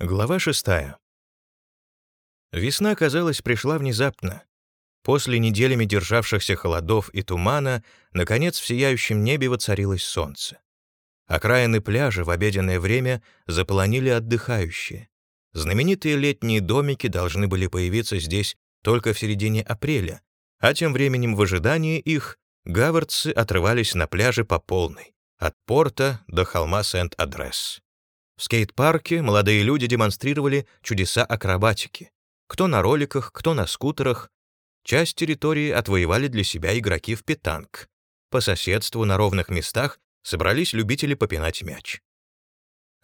Глава шестая. Весна, казалось, пришла внезапно. После неделями державшихся холодов и тумана, наконец в сияющем небе воцарилось солнце. Окраины пляжа в обеденное время заполонили отдыхающие. Знаменитые летние домики должны были появиться здесь только в середине апреля, а тем временем в ожидании их гавардцы отрывались на пляже по полной, от порта до холма Сент-Адресс. В скейт-парке молодые люди демонстрировали чудеса акробатики. Кто на роликах, кто на скутерах. Часть территории отвоевали для себя игроки в питанг. По соседству на ровных местах собрались любители попинать мяч.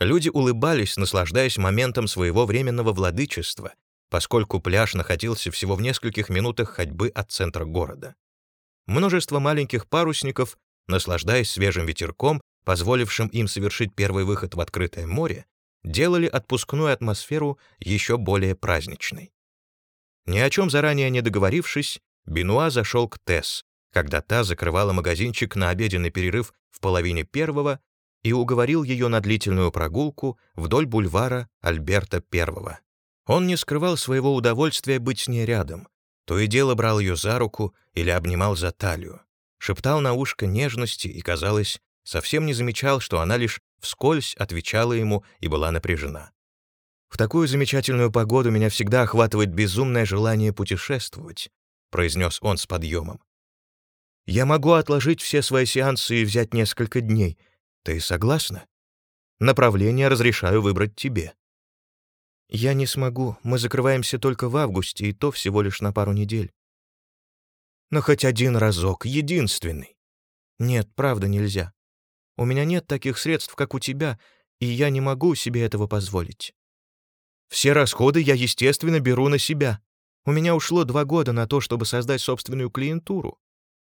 Люди улыбались, наслаждаясь моментом своего временного владычества, поскольку пляж находился всего в нескольких минутах ходьбы от центра города. Множество маленьких парусников, наслаждаясь свежим ветерком, позволившим им совершить первый выход в открытое море, делали отпускную атмосферу еще более праздничной. Ни о чем заранее не договорившись, Бенуа зашел к Тесс, когда та закрывала магазинчик на обеденный перерыв в половине первого и уговорил ее на длительную прогулку вдоль бульвара Альберта I. Он не скрывал своего удовольствия быть с ней рядом, то и дело брал ее за руку или обнимал за талию, шептал на ушко нежности и, казалось, совсем не замечал, что она лишь вскользь отвечала ему и была напряжена. «В такую замечательную погоду меня всегда охватывает безумное желание путешествовать», произнес он с подъемом. «Я могу отложить все свои сеансы и взять несколько дней. Ты согласна? Направление разрешаю выбрать тебе». «Я не смогу, мы закрываемся только в августе, и то всего лишь на пару недель». «Но хоть один разок, единственный». «Нет, правда нельзя. У меня нет таких средств, как у тебя, и я не могу себе этого позволить. Все расходы я, естественно, беру на себя. У меня ушло два года на то, чтобы создать собственную клиентуру.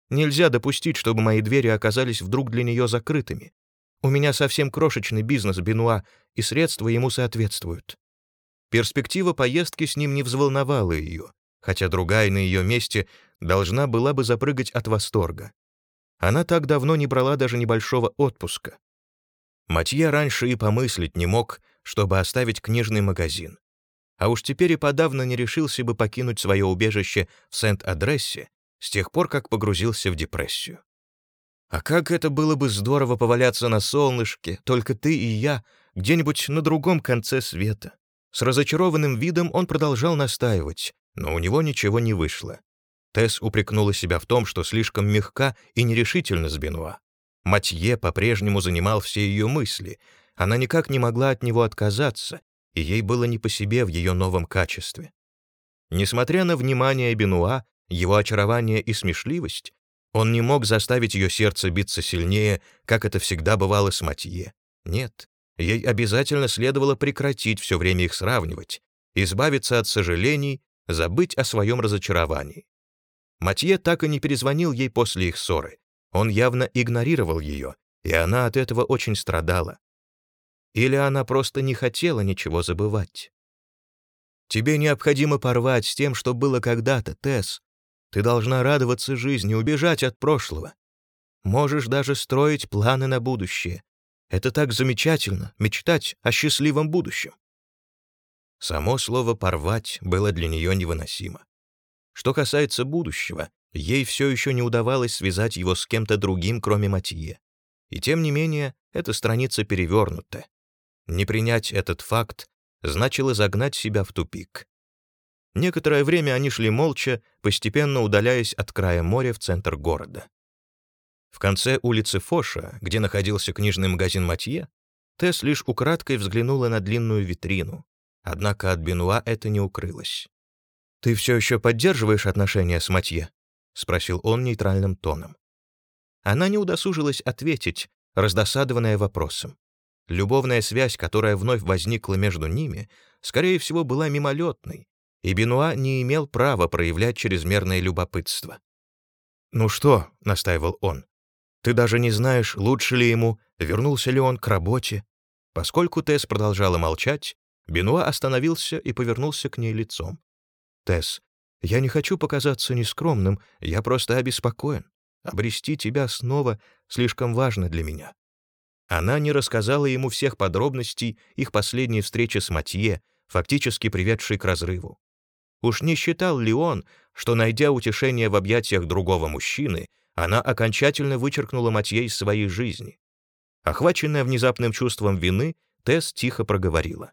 Нельзя допустить, чтобы мои двери оказались вдруг для нее закрытыми. У меня совсем крошечный бизнес Бенуа, и средства ему соответствуют. Перспектива поездки с ним не взволновала ее, хотя другая на ее месте должна была бы запрыгать от восторга. Она так давно не брала даже небольшого отпуска. Матье раньше и помыслить не мог, чтобы оставить книжный магазин. А уж теперь и подавно не решился бы покинуть свое убежище в Сент-Адрессе с тех пор, как погрузился в депрессию. А как это было бы здорово поваляться на солнышке, только ты и я, где-нибудь на другом конце света. С разочарованным видом он продолжал настаивать, но у него ничего не вышло. Тесс упрекнула себя в том, что слишком мягка и нерешительна с Бенуа. Матье по-прежнему занимал все ее мысли. Она никак не могла от него отказаться, и ей было не по себе в ее новом качестве. Несмотря на внимание Бенуа, его очарование и смешливость, он не мог заставить ее сердце биться сильнее, как это всегда бывало с Матье. Нет, ей обязательно следовало прекратить все время их сравнивать, избавиться от сожалений, забыть о своем разочаровании. Матье так и не перезвонил ей после их ссоры. Он явно игнорировал ее, и она от этого очень страдала. Или она просто не хотела ничего забывать. «Тебе необходимо порвать с тем, что было когда-то, Тесс. Ты должна радоваться жизни, убежать от прошлого. Можешь даже строить планы на будущее. Это так замечательно — мечтать о счастливом будущем». Само слово «порвать» было для нее невыносимо. Что касается будущего, ей все еще не удавалось связать его с кем-то другим, кроме Матье. И тем не менее, эта страница перевернута. Не принять этот факт значило загнать себя в тупик. Некоторое время они шли молча, постепенно удаляясь от края моря в центр города. В конце улицы Фоша, где находился книжный магазин Матье, Тесс лишь украдкой взглянула на длинную витрину, однако от Бенуа это не укрылось. «Ты все еще поддерживаешь отношения с Матье?» — спросил он нейтральным тоном. Она не удосужилась ответить, раздосадованная вопросом. Любовная связь, которая вновь возникла между ними, скорее всего, была мимолетной, и Бенуа не имел права проявлять чрезмерное любопытство. «Ну что?» — настаивал он. «Ты даже не знаешь, лучше ли ему, вернулся ли он к работе». Поскольку Тесс продолжала молчать, Бенуа остановился и повернулся к ней лицом. Тесс, я не хочу показаться нескромным, я просто обеспокоен. Обрести тебя снова слишком важно для меня. Она не рассказала ему всех подробностей их последней встречи с Матье, фактически приведшей к разрыву. Уж не считал ли он, что, найдя утешение в объятиях другого мужчины, она окончательно вычеркнула Матье из своей жизни? Охваченная внезапным чувством вины, Тесс тихо проговорила.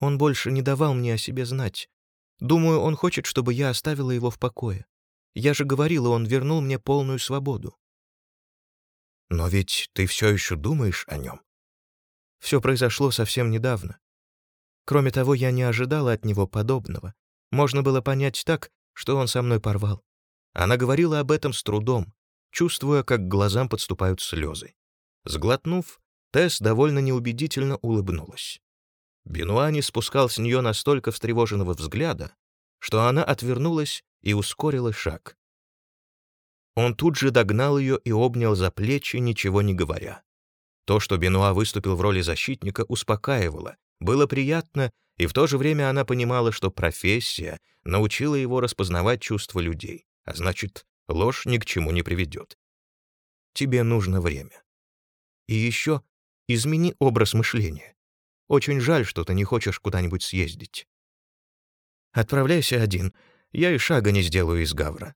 «Он больше не давал мне о себе знать. Думаю, он хочет, чтобы я оставила его в покое. Я же говорила, он вернул мне полную свободу». «Но ведь ты все еще думаешь о нем?» «Все произошло совсем недавно. Кроме того, я не ожидала от него подобного. Можно было понять так, что он со мной порвал. Она говорила об этом с трудом, чувствуя, как к глазам подступают слезы. Сглотнув, Тесс довольно неубедительно улыбнулась. Бенуа не спускал с нее настолько встревоженного взгляда, что она отвернулась и ускорила шаг. Он тут же догнал ее и обнял за плечи, ничего не говоря. То, что Бенуа выступил в роли защитника, успокаивало, было приятно, и в то же время она понимала, что профессия научила его распознавать чувства людей, а значит, ложь ни к чему не приведет. Тебе нужно время. И еще измени образ мышления. Очень жаль, что ты не хочешь куда-нибудь съездить. Отправляйся один, я и шага не сделаю из Гавра.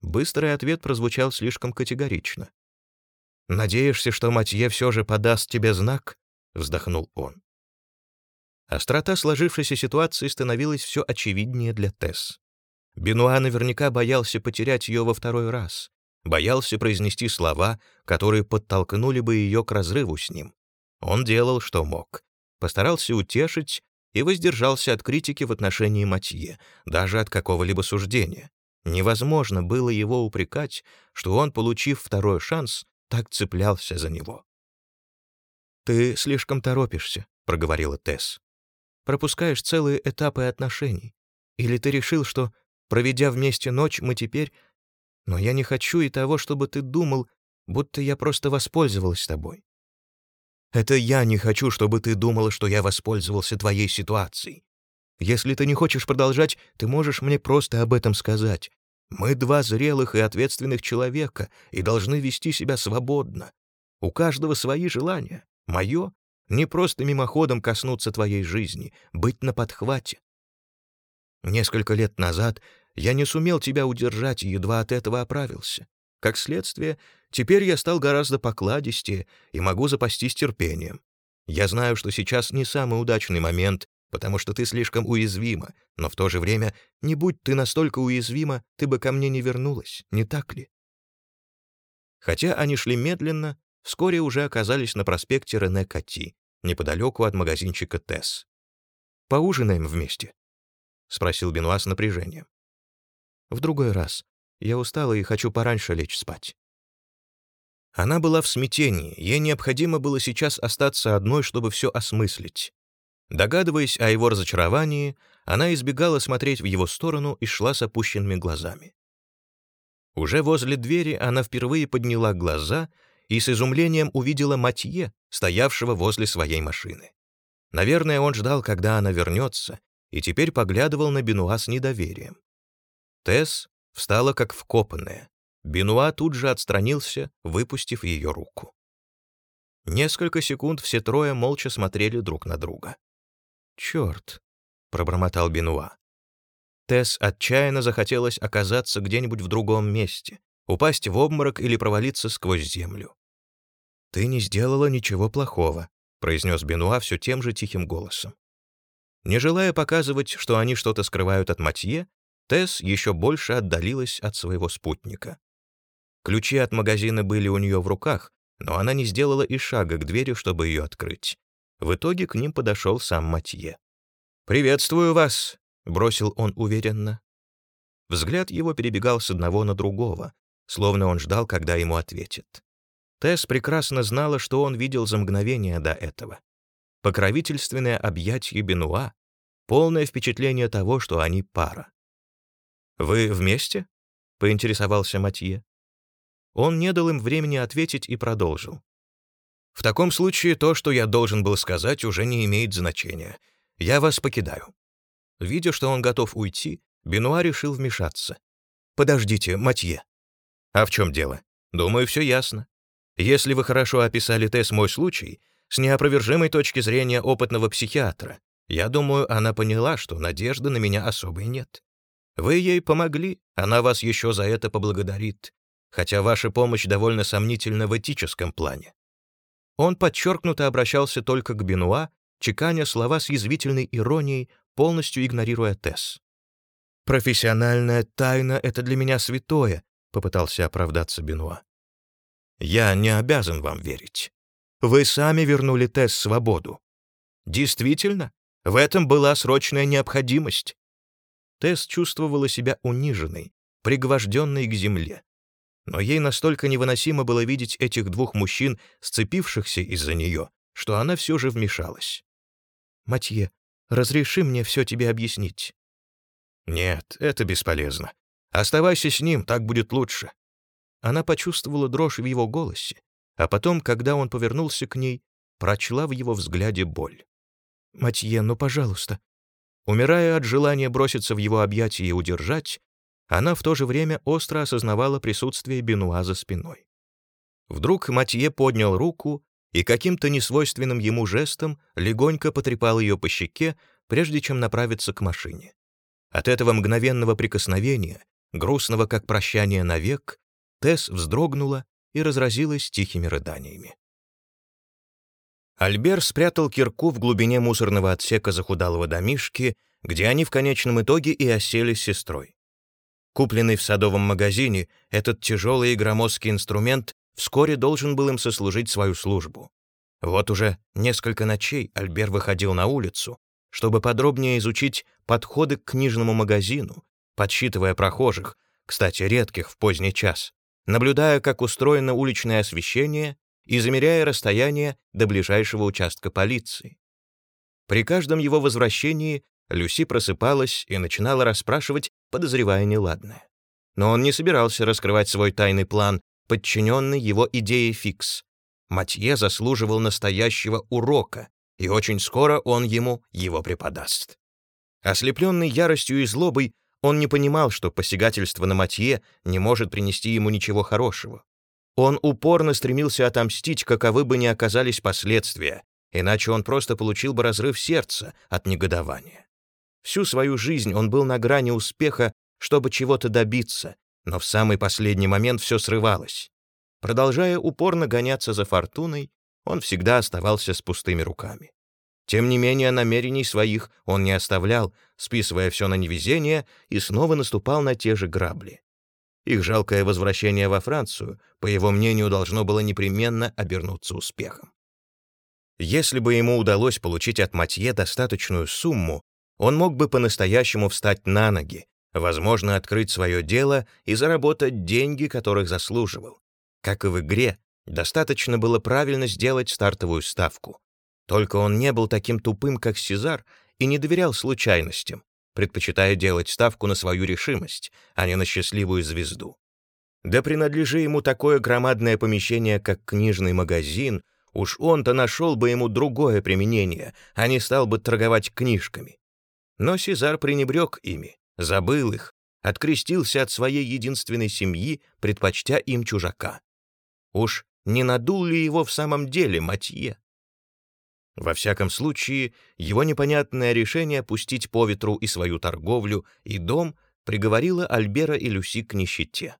Быстрый ответ прозвучал слишком категорично. «Надеешься, что Матье все же подаст тебе знак?» — вздохнул он. Острота сложившейся ситуации становилась все очевиднее для Тесс. Бенуа наверняка боялся потерять ее во второй раз, боялся произнести слова, которые подтолкнули бы ее к разрыву с ним. Он делал, что мог. Постарался утешить и воздержался от критики в отношении Матье, даже от какого-либо суждения. Невозможно было его упрекать, что он, получив второй шанс, так цеплялся за него. «Ты слишком торопишься», — проговорила Тесс. «Пропускаешь целые этапы отношений. Или ты решил, что, проведя вместе ночь, мы теперь но я не хочу и того, чтобы ты думал, будто я просто воспользовалась тобой. Это я не хочу, чтобы ты думала, что я воспользовался твоей ситуацией. Если ты не хочешь продолжать, ты можешь мне просто об этом сказать. Мы два зрелых и ответственных человека и должны вести себя свободно. У каждого свои желания. Мое — не просто мимоходом коснуться твоей жизни, быть на подхвате. Несколько лет назад я не сумел тебя удержать и едва от этого оправился. Как следствие, теперь я стал гораздо покладистее и могу запастись терпением. Я знаю, что сейчас не самый удачный момент, потому что ты слишком уязвима, но в то же время, не будь ты настолько уязвима, ты бы ко мне не вернулась, не так ли? Хотя они шли медленно, вскоре уже оказались на проспекте Рене Кати, неподалеку от магазинчика Тесс. «Поужинаем вместе?» — спросил Бенуа с напряжением. В другой раз. Я устала и хочу пораньше лечь спать». Она была в смятении, ей необходимо было сейчас остаться одной, чтобы все осмыслить. Догадываясь о его разочаровании, она избегала смотреть в его сторону и шла с опущенными глазами. Уже возле двери она впервые подняла глаза и с изумлением увидела Матье, стоявшего возле своей машины. Наверное, он ждал, когда она вернется, и теперь поглядывал на Бенуа с недоверием. Тесс встала как вкопанная. Бенуа тут же отстранился, выпустив ее руку. Несколько секунд все трое молча смотрели друг на друга. «Черт!» — пробормотал Бенуа. Тесс отчаянно захотелось оказаться где-нибудь в другом месте, упасть в обморок или провалиться сквозь землю. «Ты не сделала ничего плохого», — произнес Бенуа все тем же тихим голосом. Не желая показывать, что они что-то скрывают от Матье, Тесс еще больше отдалилась от своего спутника. Ключи от магазина были у нее в руках, но она не сделала и шага к двери, чтобы ее открыть. В итоге к ним подошел сам Матье. «Приветствую вас», — бросил он уверенно. Взгляд его перебегал с одного на другого, словно он ждал, когда ему ответит. Тесс прекрасно знала, что он видел за мгновение до этого. Покровительственное объятие Бенуа, полное впечатление того, что они пара. «Вы вместе?» — поинтересовался Матье. Он не дал им времени ответить и продолжил. «В таком случае то, что я должен был сказать, уже не имеет значения. Я вас покидаю». Видя, что он готов уйти, Бенуа решил вмешаться. «Подождите, Матье». «А в чем дело? Думаю, все ясно. Если вы хорошо описали Тесс мой случай, с неопровержимой точки зрения опытного психиатра, я думаю, она поняла, что надежды на меня особой нет. Вы ей помогли, она вас еще за это поблагодарит, хотя ваша помощь довольно сомнительна в этическом плане. Он подчеркнуто обращался только к Бенуа, чеканя слова с язвительной иронией, полностью игнорируя Тесс. «Профессиональная тайна — это для меня святое», — попытался оправдаться Бенуа. «Я не обязан вам верить. Вы сами вернули Тесс свободу. Действительно, в этом была срочная необходимость. Тесс чувствовала себя униженной, пригвожденной к земле. Но ей настолько невыносимо было видеть этих двух мужчин, сцепившихся из-за нее, что она все же вмешалась. «Матье, разреши мне все тебе объяснить». «Нет, это бесполезно. Оставайся с ним, так будет лучше». Она почувствовала дрожь в его голосе, а потом, когда он повернулся к ней, прочла в его взгляде боль. «Матье, ну, пожалуйста». Умирая от желания броситься в его объятия и удержать, она в то же время остро осознавала присутствие Бенуа за спиной. Вдруг Матье поднял руку и каким-то несвойственным ему жестом легонько потрепал ее по щеке, прежде чем направиться к машине. От этого мгновенного прикосновения, грустного как прощание навек, Тесс вздрогнула и разразилась тихими рыданиями. Альбер спрятал кирку в глубине мусорного отсека захудалого домишки, где они в конечном итоге и осели с сестрой. Купленный в садовом магазине, этот тяжелый и громоздкий инструмент вскоре должен был им сослужить свою службу. Вот уже несколько ночей Альбер выходил на улицу, чтобы подробнее изучить подходы к книжному магазину, подсчитывая прохожих, кстати, редких в поздний час, наблюдая, как устроено уличное освещение и замеряя расстояние до ближайшего участка полиции. При каждом его возвращении Люси просыпалась и начинала расспрашивать, подозревая неладное. Но он не собирался раскрывать свой тайный план, подчиненный его идее фикс. Матье заслуживал настоящего урока, и очень скоро он ему его преподаст. Ослепленный яростью и злобой, он не понимал, что посягательство на Матье не может принести ему ничего хорошего. Он упорно стремился отомстить, каковы бы ни оказались последствия, иначе он просто получил бы разрыв сердца от негодования. Всю свою жизнь он был на грани успеха, чтобы чего-то добиться, но в самый последний момент все срывалось. Продолжая упорно гоняться за фортуной, он всегда оставался с пустыми руками. Тем не менее, намерений своих он не оставлял, списывая все на невезение и снова наступал на те же грабли. Их жалкое возвращение во Францию, по его мнению, должно было непременно обернуться успехом. Если бы ему удалось получить от Матье достаточную сумму, он мог бы по-настоящему встать на ноги, возможно, открыть свое дело и заработать деньги, которых заслуживал. Как и в игре, достаточно было правильно сделать стартовую ставку. Только он не был таким тупым, как Сезар, и не доверял случайностям, предпочитая делать ставку на свою решимость, а не на счастливую звезду. Да принадлежи ему такое громадное помещение, как книжный магазин, уж он-то нашел бы ему другое применение, а не стал бы торговать книжками. Но Сезар пренебрег ими, забыл их, открестился от своей единственной семьи, предпочтя им чужака. Уж не надул ли его в самом деле Матье? Во всяком случае, его непонятное решение пустить по ветру и свою торговлю, и дом приговорило Альбера и Люси к нищете.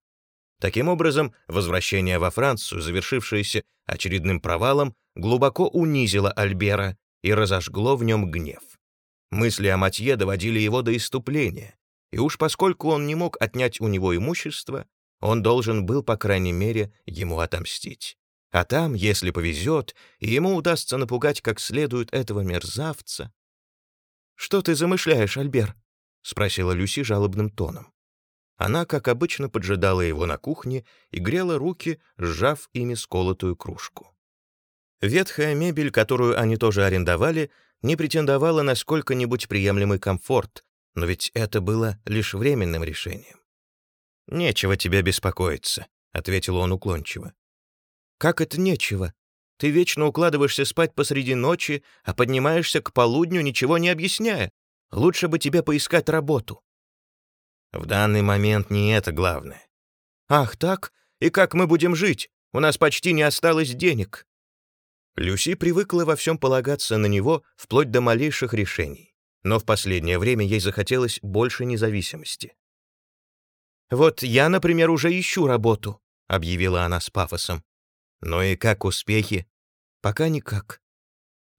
Таким образом, возвращение во Францию, завершившееся очередным провалом, глубоко унизило Альбера и разожгло в нем гнев. Мысли о Матье доводили его до иступления, и уж поскольку он не мог отнять у него имущество, он должен был, по крайней мере, ему отомстить. А там, если повезет, и ему удастся напугать как следует этого мерзавца... «Что ты замышляешь, Альбер?» — спросила Люси жалобным тоном. Она, как обычно, поджидала его на кухне и грела руки, сжав ими сколотую кружку. Ветхая мебель, которую они тоже арендовали, не претендовала на сколько-нибудь приемлемый комфорт, но ведь это было лишь временным решением. «Нечего тебе беспокоиться», — ответил он уклончиво. Как это нечего? Ты вечно укладываешься спать посреди ночи, а поднимаешься к полудню, ничего не объясняя. Лучше бы тебе поискать работу. В данный момент не это главное. Ах, так? И как мы будем жить? У нас почти не осталось денег». Люси привыкла во всем полагаться на него вплоть до малейших решений, но в последнее время ей захотелось больше независимости. «Вот я, например, уже ищу работу», — объявила она с пафосом. «Ну и как успехи?» «Пока никак».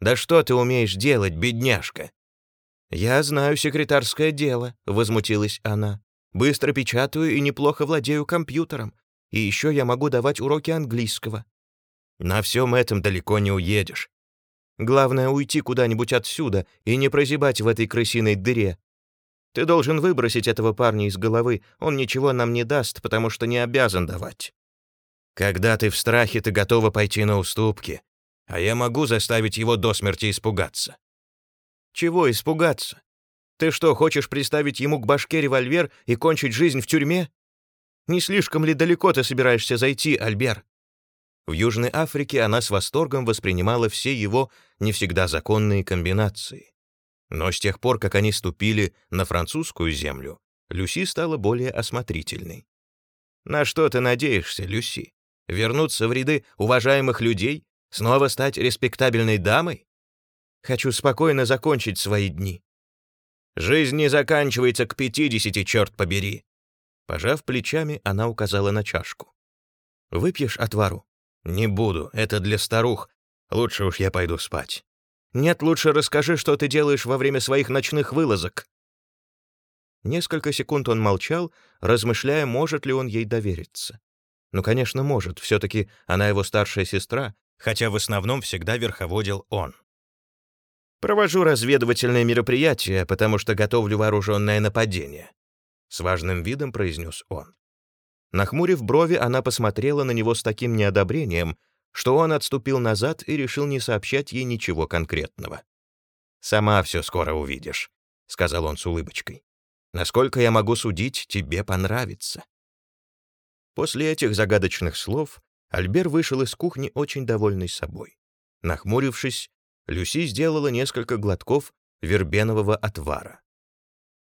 «Да что ты умеешь делать, бедняжка?» «Я знаю секретарское дело», — возмутилась она. «Быстро печатаю и неплохо владею компьютером. И еще я могу давать уроки английского. На всем этом далеко не уедешь. Главное — уйти куда-нибудь отсюда и не прозябать в этой крысиной дыре. Ты должен выбросить этого парня из головы, он ничего нам не даст, потому что не обязан давать. Когда ты в страхе, ты готова пойти на уступки, а я могу заставить его до смерти испугаться. Чего испугаться? Ты что, хочешь приставить ему к башке револьвер и кончить жизнь в тюрьме? Не слишком ли далеко ты собираешься зайти, Альбер? В Южной Африке она с восторгом воспринимала все его не всегда законные комбинации. Но с тех пор, как они ступили на французскую землю, Люси стала более осмотрительной. «На что ты надеешься, Люси? Вернуться в ряды уважаемых людей? Снова стать респектабельной дамой? Хочу спокойно закончить свои дни. Жизнь не заканчивается к пятидесяти, черт побери!» Пожав плечами, она указала на чашку. «Выпьешь отвару?» «Не буду, это для старух. Лучше уж я пойду спать». «Нет, лучше расскажи, что ты делаешь во время своих ночных вылазок». Несколько секунд он молчал, размышляя, может ли он ей довериться. Ну, конечно, может, все-таки она его старшая сестра, хотя в основном всегда верховодил он. «Провожу разведывательные мероприятия, потому что готовлю вооруженное нападение», — с важным видом произнес он. Нахмурив брови, она посмотрела на него с таким неодобрением, что он отступил назад и решил не сообщать ей ничего конкретного. «Сама все скоро увидишь», — сказал он с улыбочкой. «Насколько я могу судить, тебе понравится». После этих загадочных слов Альбер вышел из кухни очень довольный собой. Нахмурившись, Люси сделала несколько глотков вербенового отвара.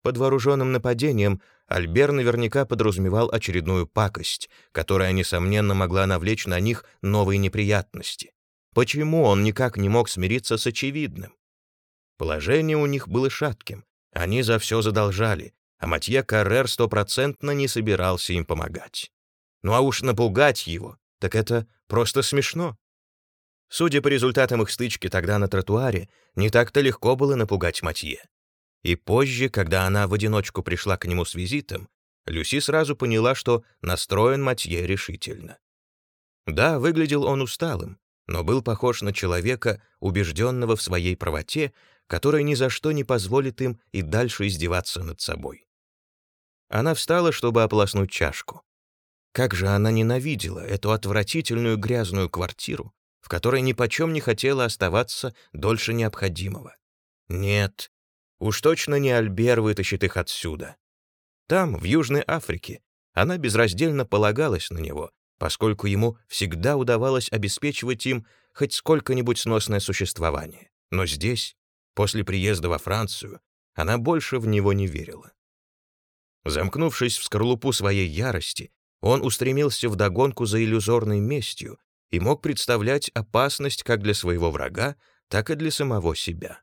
Под вооруженным нападением Альбер наверняка подразумевал очередную пакость, которая, несомненно, могла навлечь на них новые неприятности. Почему он никак не мог смириться с очевидным? Положение у них было шатким, они за все задолжали, а Матье Каррер стопроцентно не собирался им помогать. Ну а уж напугать его, так это просто смешно. Судя по результатам их стычки тогда на тротуаре, не так-то легко было напугать Матье. И позже, когда она в одиночку пришла к нему с визитом, Люси сразу поняла, что настроен Матье решительно. Да, выглядел он усталым, но был похож на человека, убежденного в своей правоте, который ни за что не позволит им и дальше издеваться над собой. Она встала, чтобы ополоснуть чашку. Как же она ненавидела эту отвратительную грязную квартиру, в которой ни почем не хотела оставаться дольше необходимого. Нет, Уж точно не Альбер вытащит их отсюда. Там, в Южной Африке, она безраздельно полагалась на него, поскольку ему всегда удавалось обеспечивать им хоть сколько-нибудь сносное существование. Но здесь, после приезда во Францию, она больше в него не верила. Замкнувшись в скорлупу своей ярости, он устремился в догонку за иллюзорной местью и мог представлять опасность как для своего врага, так и для самого себя.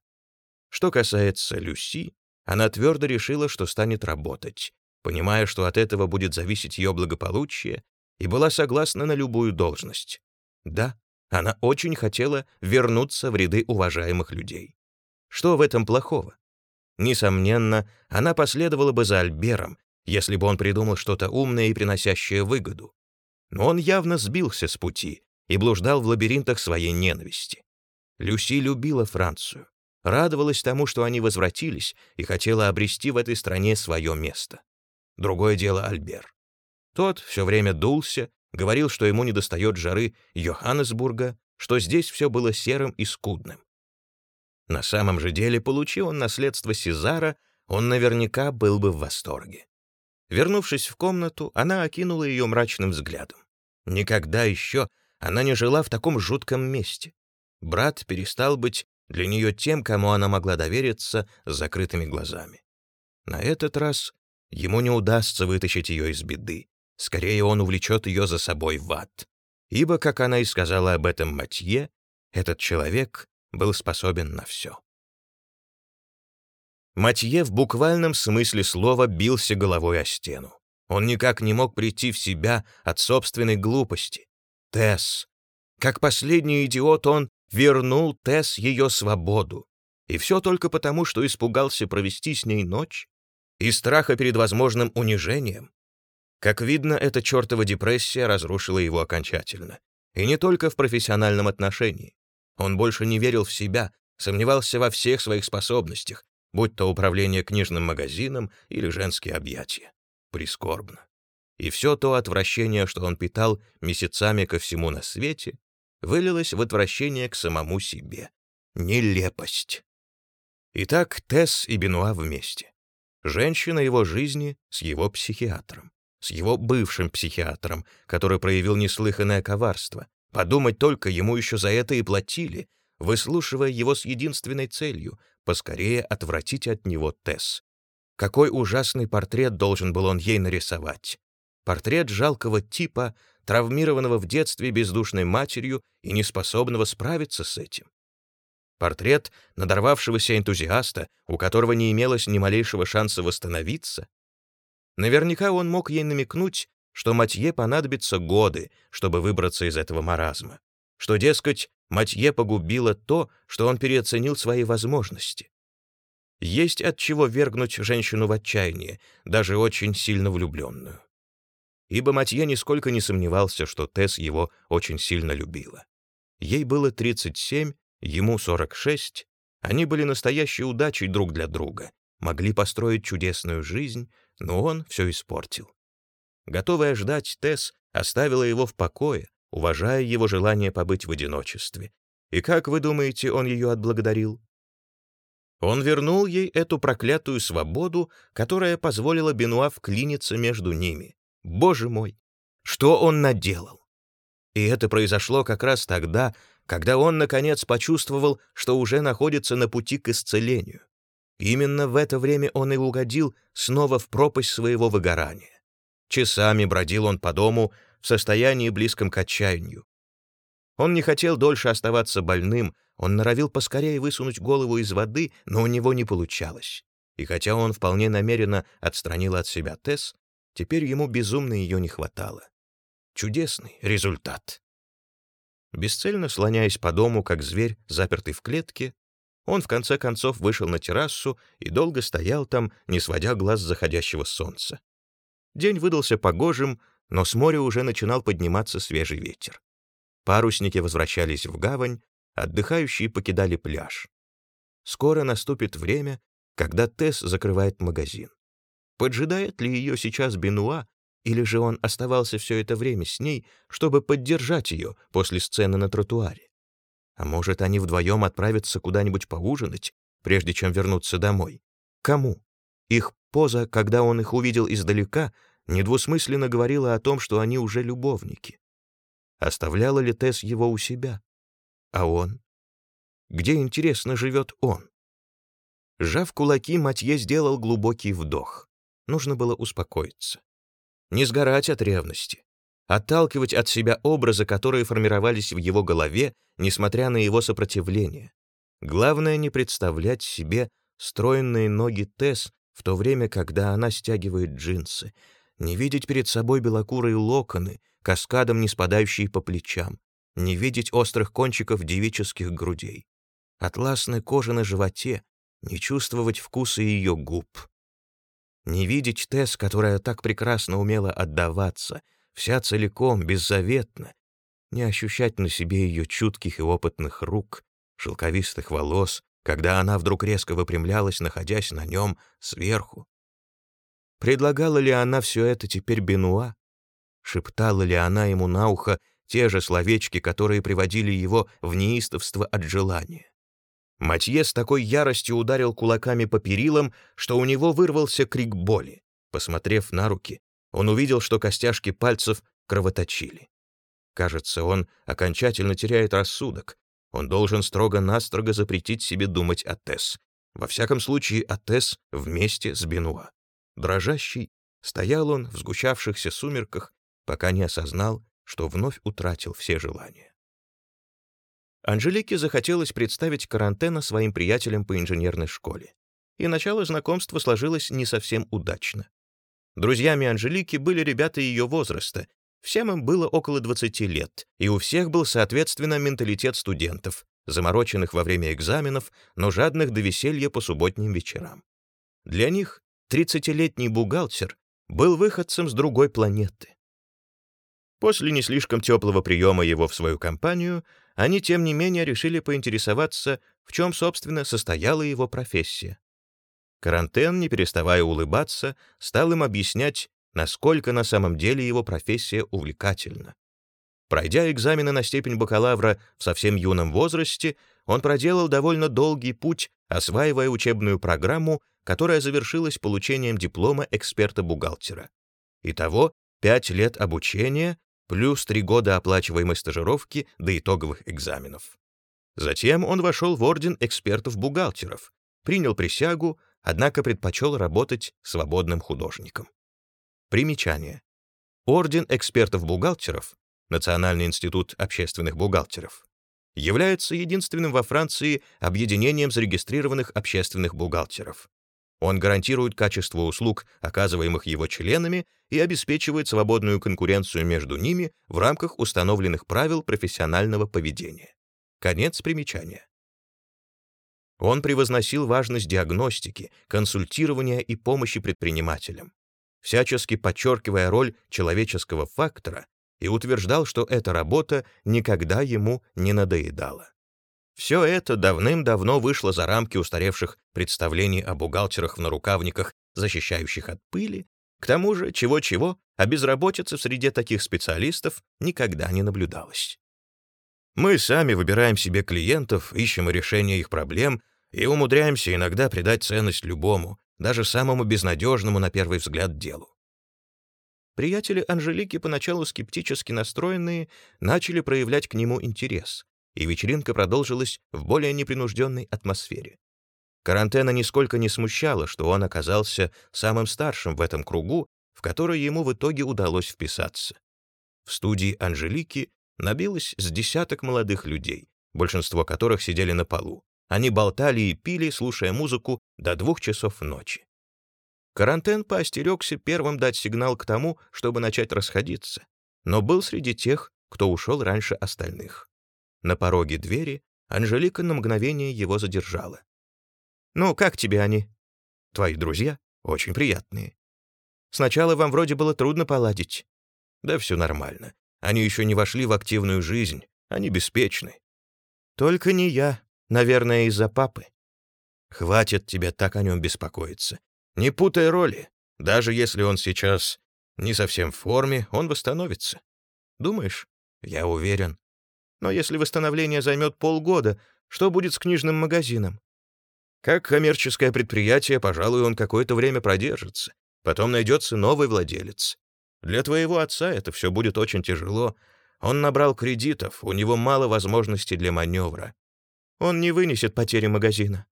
Что касается Люси, она твердо решила, что станет работать, понимая, что от этого будет зависеть ее благополучие, и была согласна на любую должность. Да, она очень хотела вернуться в ряды уважаемых людей. Что в этом плохого? Несомненно, она последовала бы за Альбером, если бы он придумал что-то умное и приносящее выгоду. Но он явно сбился с пути и блуждал в лабиринтах своей ненависти. Люси любила Францию радовалась тому, что они возвратились, и хотела обрести в этой стране свое место. Другое дело Альбер. Тот все время дулся, говорил, что ему недостает жары Йоханнесбурга, что здесь все было серым и скудным. На самом же деле, получил он наследство Сезара, он наверняка был бы в восторге. Вернувшись в комнату, она окинула ее мрачным взглядом. Никогда еще она не жила в таком жутком месте. Брат перестал быть для нее тем, кому она могла довериться с закрытыми глазами. На этот раз ему не удастся вытащить ее из беды. Скорее, он увлечет ее за собой в ад. ибо, как она и сказала об этом Матье, этот человек был способен на все. Матье в буквальном смысле слова бился головой о стену. Он никак не мог прийти в себя от собственной глупости. Тесс. Как последний идиот он вернул Тесс ее свободу. И все только потому, что испугался провести с ней ночь и страха перед возможным унижением. Как видно, эта чертова депрессия разрушила его окончательно. И не только в профессиональном отношении. Он больше не верил в себя, сомневался во всех своих способностях, будь то управление книжным магазином или женские объятия. Прискорбно. И все то отвращение, что он питал месяцами ко всему на свете, вылилось в отвращение к самому себе. Нелепость. Итак, Тесс и Бенуа вместе. Женщина его жизни с его психиатром, с его бывшим психиатром, который проявил неслыханное коварство. Подумать только, ему еще за это и платили, выслушивая его с единственной целью — поскорее отвратить от него Тесс. Какой ужасный портрет должен был он ей нарисовать. Портрет жалкого типа, травмированного в детстве бездушной матерью и неспособного справиться с этим. Портрет надорвавшегося энтузиаста, у которого не имелось ни малейшего шанса восстановиться. Наверняка он мог ей намекнуть, что Матье понадобится годы, чтобы выбраться из этого маразма, что, дескать, Матье погубило то, что он переоценил свои возможности. Есть от чего вергнуть женщину в отчаяние, даже очень сильно влюбленную ибо Матье нисколько не сомневался, что Тесс его очень сильно любила. Ей было 37, ему 46, они были настоящей удачей друг для друга, могли построить чудесную жизнь, но он все испортил. Готовая ждать, Тесс оставила его в покое, уважая его желание побыть в одиночестве. И как вы думаете, он ее отблагодарил? Он вернул ей эту проклятую свободу, которая позволила Бенуа вклиниться между ними, Боже мой, что он наделал? И это произошло как раз тогда, когда он, наконец, почувствовал, что уже находится на пути к исцелению. Именно в это время он и угодил снова в пропасть своего выгорания. Часами бродил он по дому в состоянии близком к отчаянию. Он не хотел дольше оставаться больным, он норовил поскорее высунуть голову из воды, но у него не получалось. И хотя он вполне намеренно отстранил от себя Тесс, Теперь ему безумно ее не хватало. Чудесный результат. Бесцельно слоняясь по дому, как зверь, запертый в клетке, он в конце концов вышел на террасу и долго стоял там, не сводя глаз заходящего солнца. День выдался погожим, но с моря уже начинал подниматься свежий ветер. Парусники возвращались в гавань, отдыхающие покидали пляж. Скоро наступит время, когда Тесс закрывает магазин. Поджидает ли ее сейчас Бенуа, или же он оставался все это время с ней, чтобы поддержать ее после сцены на тротуаре? А может, они вдвоем отправятся куда-нибудь поужинать, прежде чем вернуться домой? Кому? Их поза, когда он их увидел издалека, недвусмысленно говорила о том, что они уже любовники. Оставляла ли Тесс его у себя? А он? Где, интересно, живет он? Сжав кулаки, Матье сделал глубокий вдох. Нужно было успокоиться. Не сгорать от ревности. Отталкивать от себя образы, которые формировались в его голове, несмотря на его сопротивление. Главное не представлять себе стройные ноги Тесс в то время, когда она стягивает джинсы, не видеть перед собой белокурые локоны, каскадом не спадающие по плечам, не видеть острых кончиков девических грудей, атласной кожи на животе, не чувствовать вкуса ее губ. Не видеть Тесс, которая так прекрасно умела отдаваться, вся целиком, беззаветно, не ощущать на себе ее чутких и опытных рук, шелковистых волос, когда она вдруг резко выпрямлялась, находясь на нем сверху. Предлагала ли она все это теперь Бенуа? Шептала ли она ему на ухо те же словечки, которые приводили его в неистовство от желания? Матье с такой яростью ударил кулаками по перилам, что у него вырвался крик боли. Посмотрев на руки, он увидел, что костяшки пальцев кровоточили. Кажется, он окончательно теряет рассудок. Он должен строго-настрого запретить себе думать о Тесс. Во всяком случае, о Тесс вместе с Бенуа. Дрожащий, стоял он в сгущавшихся сумерках, пока не осознал, что вновь утратил все желания. Анжелике захотелось представить Карантена своим приятелям по инженерной школе, и начало знакомства сложилось не совсем удачно. Друзьями Анжелики были ребята ее возраста, всем им было около 20 лет, и у всех был, соответственно, менталитет студентов, замороченных во время экзаменов, но жадных до веселья по субботним вечерам. Для них 30-летний бухгалтер был выходцем с другой планеты. После не слишком теплого приема его в свою компанию, они, тем не менее, решили поинтересоваться, в чем, собственно, состояла его профессия. Карантен, не переставая улыбаться, стал им объяснять, насколько на самом деле его профессия увлекательна. Пройдя экзамены на степень бакалавра в совсем юном возрасте, он проделал довольно долгий путь, осваивая учебную программу, которая завершилась получением диплома эксперта-бухгалтера. Итого пять лет обучения плюс три года оплачиваемой стажировки до итоговых экзаменов. Затем он вошел в орден экспертов-бухгалтеров, принял присягу, однако предпочел работать свободным художником. Примечание. Орден экспертов-бухгалтеров, Национальный институт общественных бухгалтеров, является единственным во Франции объединением зарегистрированных общественных бухгалтеров. Он гарантирует качество услуг, оказываемых его членами, и обеспечивает свободную конкуренцию между ними в рамках установленных правил профессионального поведения. Конец примечания. Он превозносил важность диагностики, консультирования и помощи предпринимателям, всячески подчеркивая роль человеческого фактора и утверждал, что эта работа никогда ему не надоедала. Все это давным-давно вышло за рамки устаревших представлений о бухгалтерах в нарукавниках, защищающих от пыли. К тому же, чего-чего, а безработицы в среде таких специалистов никогда не наблюдалось. Мы сами выбираем себе клиентов, ищем решение их проблем и умудряемся иногда придать ценность любому, даже самому безнадежному на первый взгляд делу. Приятели Анжелики, поначалу скептически настроенные, начали проявлять к нему интерес, и вечеринка продолжилась в более непринужденной атмосфере. Карантена нисколько не смущала, что он оказался самым старшим в этом кругу, в который ему в итоге удалось вписаться. В студии Анжелики набилось с десяток молодых людей, большинство которых сидели на полу. Они болтали и пили, слушая музыку до двух часов ночи. Карантен поостерегся первым дать сигнал к тому, чтобы начать расходиться, но был среди тех, кто ушел раньше остальных. На пороге двери Анжелика на мгновение его задержала. «Ну, как тебе они?» «Твои друзья? Очень приятные. Сначала вам вроде было трудно поладить». «Да все нормально. Они еще не вошли в активную жизнь. Они беспечны». «Только не я. Наверное, из-за папы». «Хватит тебе так о нем беспокоиться. Не путай роли. Даже если он сейчас не совсем в форме, он восстановится. Думаешь? Я уверен. Но если восстановление займет полгода, что будет с книжным магазином? Как коммерческое предприятие, пожалуй, он какое-то время продержится. Потом найдется новый владелец. Для твоего отца это все будет очень тяжело. Он набрал кредитов, у него мало возможностей для маневра. Он не вынесет потери магазина.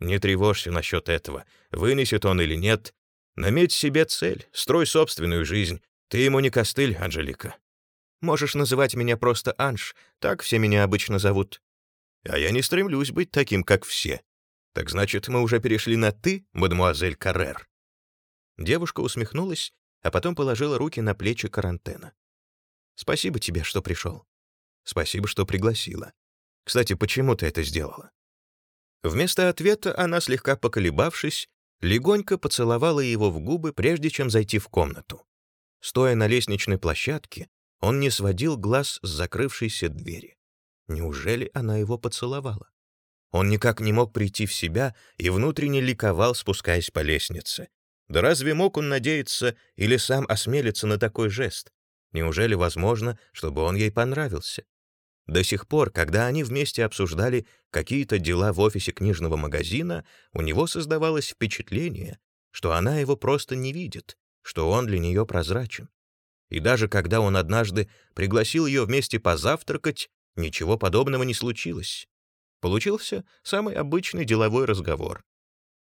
Не тревожься насчет этого, вынесет он или нет. Наметь себе цель, строй собственную жизнь. Ты ему не костыль, Анжелика. Можешь называть меня просто Анж, так все меня обычно зовут. А я не стремлюсь быть таким, как все. Так значит, мы уже перешли на «ты», мадемуазель Каррер?» Девушка усмехнулась, а потом положила руки на плечи карантена. «Спасибо тебе, что пришел. Спасибо, что пригласила. Кстати, почему ты это сделала?» Вместо ответа она, слегка поколебавшись, легонько поцеловала его в губы, прежде чем зайти в комнату. Стоя на лестничной площадке, он не сводил глаз с закрывшейся двери. Неужели она его поцеловала? Он никак не мог прийти в себя и внутренне ликовал, спускаясь по лестнице. Да разве мог он надеяться или сам осмелиться на такой жест? Неужели возможно, чтобы он ей понравился? До сих пор, когда они вместе обсуждали какие-то дела в офисе книжного магазина, у него создавалось впечатление, что она его просто не видит, что он для нее прозрачен. И даже когда он однажды пригласил ее вместе позавтракать, ничего подобного не случилось. Получился самый обычный деловой разговор.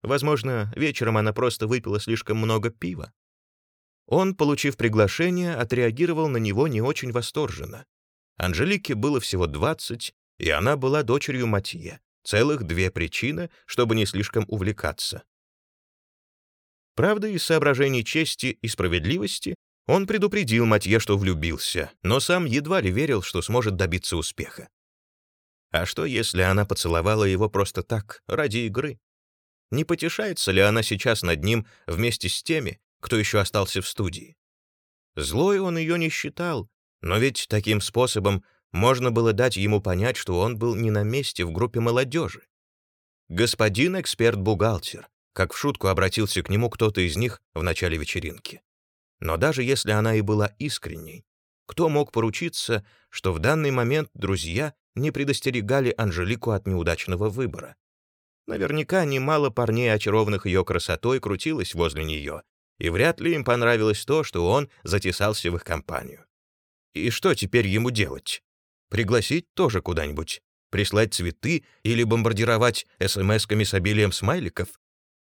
Возможно, вечером она просто выпила слишком много пива. Он, получив приглашение, отреагировал на него не очень восторженно. Анжелике было всего 20, и она была дочерью Матье. Целых две причины, чтобы не слишком увлекаться. Правда, из соображений чести и справедливости он предупредил Матье, что влюбился, но сам едва ли верил, что сможет добиться успеха. А что, если она поцеловала его просто так, ради игры? Не потешается ли она сейчас над ним вместе с теми, кто еще остался в студии? Злой он ее не считал, но ведь таким способом можно было дать ему понять, что он был не на месте в группе молодежи. Господин эксперт-бухгалтер, как в шутку обратился к нему кто-то из них в начале вечеринки. Но даже если она и была искренней, кто мог поручиться, что в данный момент друзья не предостерегали Анжелику от неудачного выбора? Наверняка немало парней, очарованных ее красотой, крутилось возле нее, и вряд ли им понравилось то, что он затесался в их компанию. И что теперь ему делать? Пригласить тоже куда-нибудь? Прислать цветы или бомбардировать смс-ками с обилием смайликов?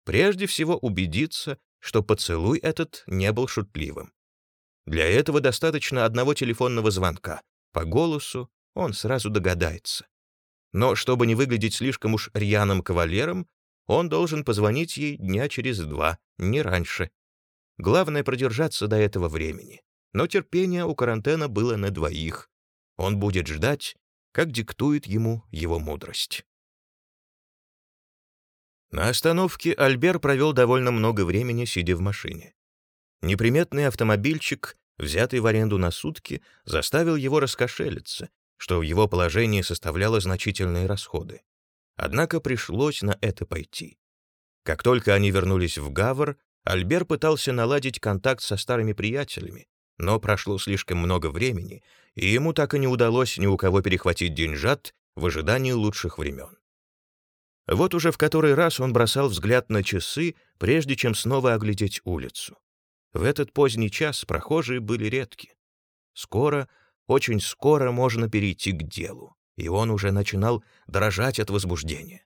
Прежде всего убедиться, что поцелуй этот не был шутливым. Для этого достаточно одного телефонного звонка. По голосу он сразу догадается. Но чтобы не выглядеть слишком уж рьяным кавалером, он должен позвонить ей дня через два, не раньше. Главное — продержаться до этого времени. Но терпение у карантена было на двоих. Он будет ждать, как диктует ему его мудрость. На остановке Альбер провел довольно много времени, сидя в машине. Неприметный автомобильчик, взятый в аренду на сутки, заставил его раскошелиться, что в его положении составляло значительные расходы. Однако пришлось на это пойти. Как только они вернулись в Гавр, Альбер пытался наладить контакт со старыми приятелями, но прошло слишком много времени, и ему так и не удалось ни у кого перехватить деньжат в ожидании лучших времен. Вот уже в который раз он бросал взгляд на часы, прежде чем снова оглядеть улицу. В этот поздний час прохожие были редки. Скоро, очень скоро можно перейти к делу, и он уже начинал дрожать от возбуждения.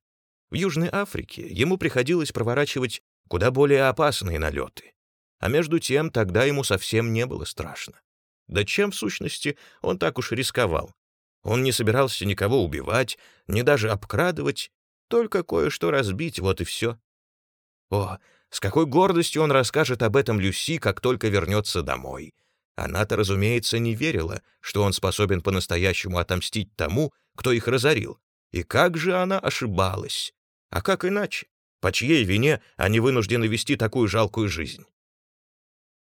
В Южной Африке ему приходилось проворачивать куда более опасные налеты, а между тем тогда ему совсем не было страшно. Да чем, в сущности, он так уж рисковал? Он не собирался никого убивать, ни даже обкрадывать, только кое-что разбить, вот и все. О, с какой гордостью он расскажет об этом Люси, как только вернется домой. Она-то, разумеется, не верила, что он способен по-настоящему отомстить тому, кто их разорил. И как же она ошибалась? А как иначе? По чьей вине они вынуждены вести такую жалкую жизнь?